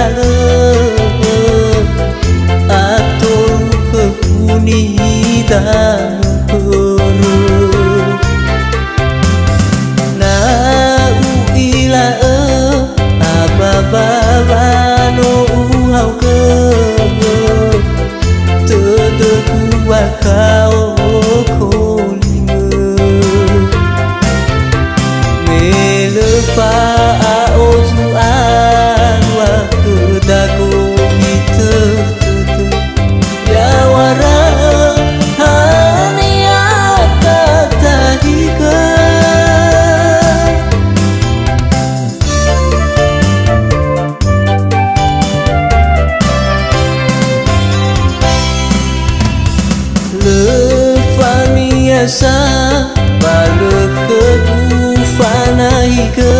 lado. biasa Baluk ke ufana hika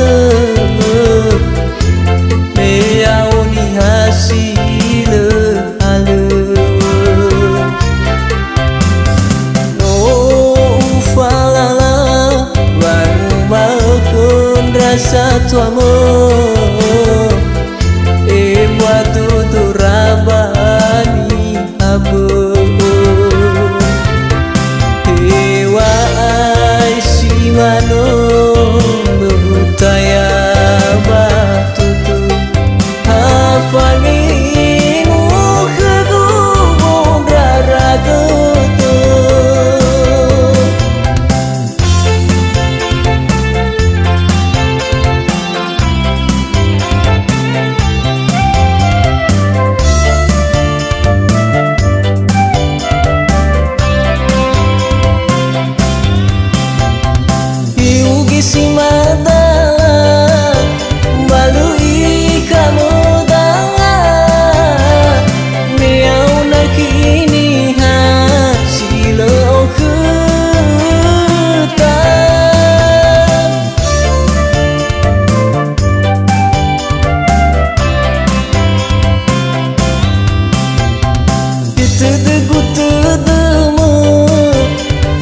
Tâdă cu tâdă mă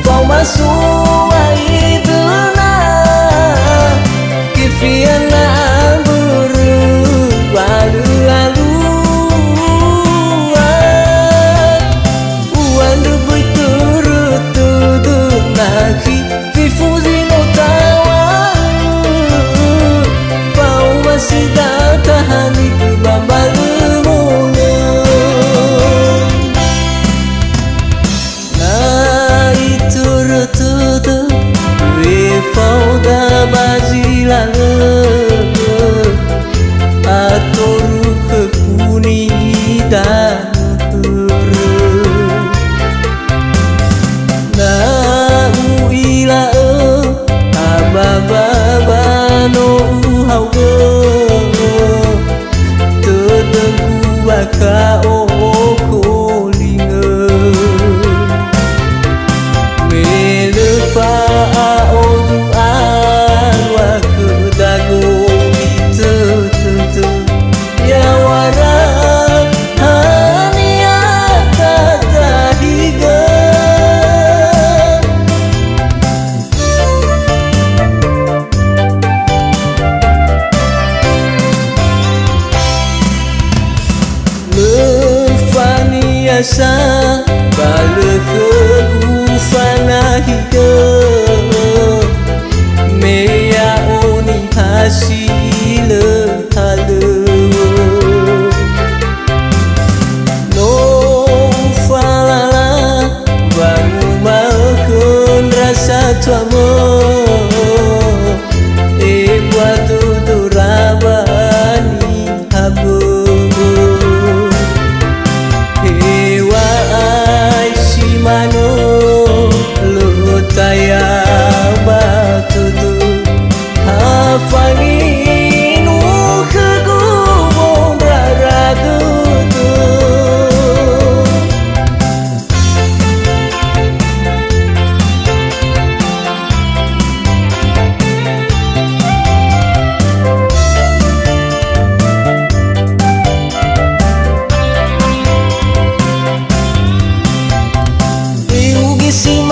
Fau mă sun love Xa, biasa Baleukeun ufana hidung Mea oning hasil sin